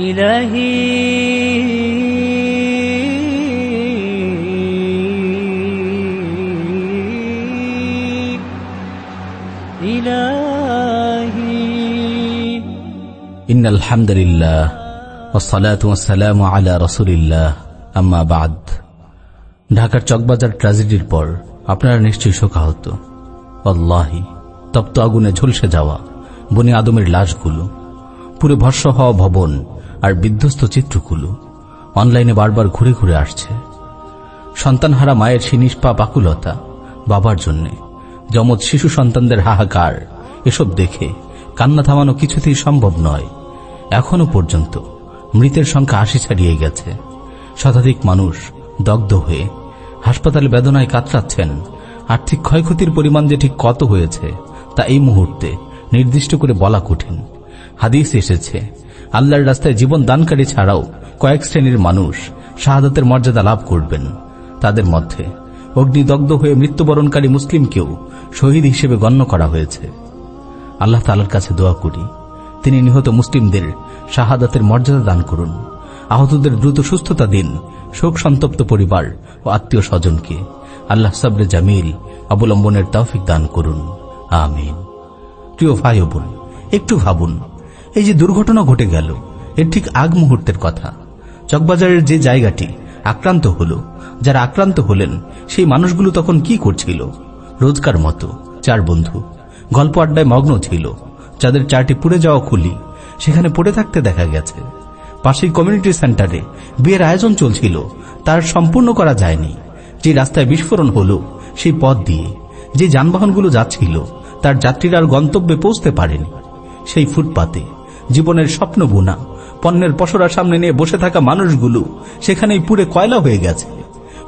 إلهي إلهي إن الحمد لله والصلاة والسلام على رسول الله أما بعد ঢাকার চকবাজার ট্র্যাজেডির পর আপনারা নিশ্চয়ই শোকাহত অল্লাহি তপ্ত আগুনে ঝলসে যাওয়া বনি আদমের লাশগুলো পুরে ভস্য হওয়া ভবন আর বিধ্বস্ত চিত্রগুলো অনলাইনে বারবার ঘুরে ঘুরে আসছে। সন্তানহারা মায়ের সিনিষ্পা বাকুলতা বাবার জন্যে। যমজ শিশু সন্তানদের হাহাকার, এসব দেখে কান্না থামানো কিছুতেই সম্ভব নয়। এখনও পর্যন্ত মৃতের সংখ্যা আশি ছাড়িয়ে গেছে। শতাধিক মানুষ দগ্ধ হয়ে হাসপাতালে বেদনায় কাতরাচ্ছেন। আর্থিক ক্ষয়ক্ষতির পরিমাণ যে ঠিক কত হয়েছে, তা এই মুহূর্তে নির্দিষ্ট করে বলা কঠিন। হাদিস এসেছে আল্লাহর রাস্তায় জীবন দানকারী ছাড়াও কয়েক শ্রেণির মানুষ শাহাদাতের মর্যাদা লাভ করবেন। তাদের মধ্যে অগ্নিদগ্ধ হয়ে মৃত্যুবরণকারী মুসলিমকেও শহীদ হিসেবে গণ্য করা হয়েছে। আল্লাহ তালার কাছে দোয়া করি, তিনি নিহত মুসলিমদের শাহাদাতের মর্যাদা দান করুন। আহতদের দ্রুত সুস্থতা দিন, শোক সন্তপ্ত পরিবার ও আত্মীয় স্বজনকে। আল্লাহ সাবরে জামিল অবলম্বনের তৌফিক দান করুন। আমিন। প্রিয় ভাই বোন, একটু ভাবুন এই যে দুর্ঘটনা ঘটে গেল, এর ঠিক আগ মুহূর্তের কথা। চকবাজারের যে জায়গাটি আক্রান্ত হল, যারা আক্রান্ত হলেন, সেই মানুষগুলো তখন কি করছিল? রোজকার মতো, চার বন্ধু। গল্প আড্ডায় মগ্ন ছিল, যাদের চারটি পুড়ে যাওয়া খুলি, সেখানে পড়ে থাকতে দেখা গেছে। পাশেই কমিউনিটি সেন্টারে বিয়ের আয়োজন চলছিল, তার সম্পূর্ণ করা যায়নি। যে রাস্তায় বিস্ফোরণ হল, সেই পথ দিয়ে। যে যানবাহনগুলো যাচ্ছিল, তার যাত্রীরা আর গন্তব্যে পৌঁছতে পারেনি। সেই ফুটপাতে জীবনের স্বপ্ন বোনা। পণ্যের পসরা সামনে নিয়ে বসে থাকা মানুষগুলো সেখানেই পুড়ে কয়লা হয়ে গেছে।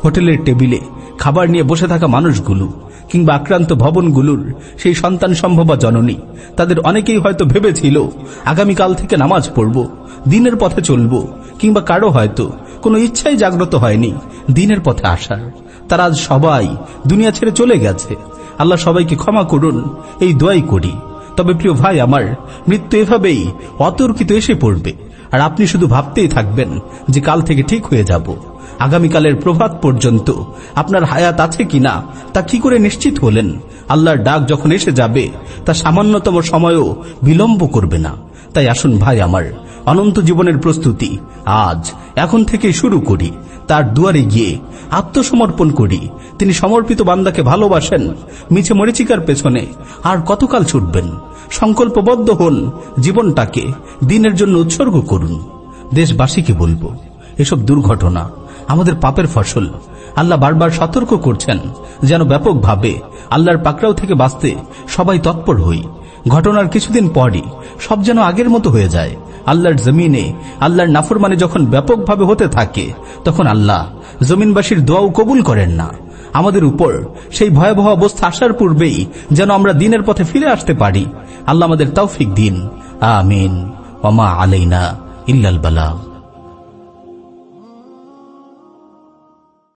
হোটেলের টেবিলে খাবার নিয়ে বসে থাকা মানুষগুলো কিংবা আক্রান্ত ভবনগুলোর সেই সন্তান সম্ভবা জননী, তাদের অনেকেই হয়তো ভেবেছিল, আগামীকাল থেকে নামাজ পড়ব, দিনের পথে চলব, কিংবা কারও হয়তো কোনো ইচ্ছাই জাগ্রত হয়নি দিনের পথে আসার। তারা আজ সবাই দুনিয়া ছেড়ে চলে গেছে। আল্লাহ সবাইকে ক্ষমা করুন, এই দোয়াই করি। তবে প্রিয় ভাই আমার, মৃত্যু এভাবেই অতর্কিত এসে পড়বে। আর আপনি শুধু ভাবতেই থাকবেন যে কাল থেকে ঠিক হয়ে যাব। আগামীকালের প্রভাত পর্যন্ত আপনার হায়াত আছে কিনা তা কি করে নিশ্চিত হলেন? আল্লাহর ডাক যখন এসে যাবে, তা সামান্যতম সময়ও বিলম্ব করবে না। তাই আসুন ভাই আমার অনন্ত জীবনের প্রস্তুতি। আজ, এখন থেকে শুরু করি। তার দুয়ারে গিয়ে আত্মসমর্পণ করি। তিনি সমর্পিত বান্দাকে ভালোবাসেন, মিছে মরিচিকার পেছনে। আর কতকাল ছুটবেন? সংকল্পবদ্ধ হন জীবনটাকে, দিনের জন্য উৎসর্গ করুন। দেশবাসীকে বলব, এসব দুর্ঘটনা, আমাদের পাপের ফসল। আল্লাহ বারবার সতর্ক করছেন, যেন ব্যাপকভাবে আল্লাহর পাকড়াও থেকে বাঁচতে সবাই তৎপর হই। ঘটনার কিছুদিন পরই সব যেন আগের মতো হয়ে যায়। আল্লাহর জমিনে, আল্লাহর নাফরমানে যখন ব্যাপকভাবে হতে থাকে, তখন আল্লাহ জমিনবাসীর দোয়াও কবুল করেন না। আমাদের উপর সেই ভয়াবহ অবস্থা আসার পূর্বেই যেন আমরা দিনের পথে ফিরে আসতে পারি। আল্লাহ আমাদের তৌফিক দিন। আমিন। ওমা আলাইনা ইল্লাল বালাগ।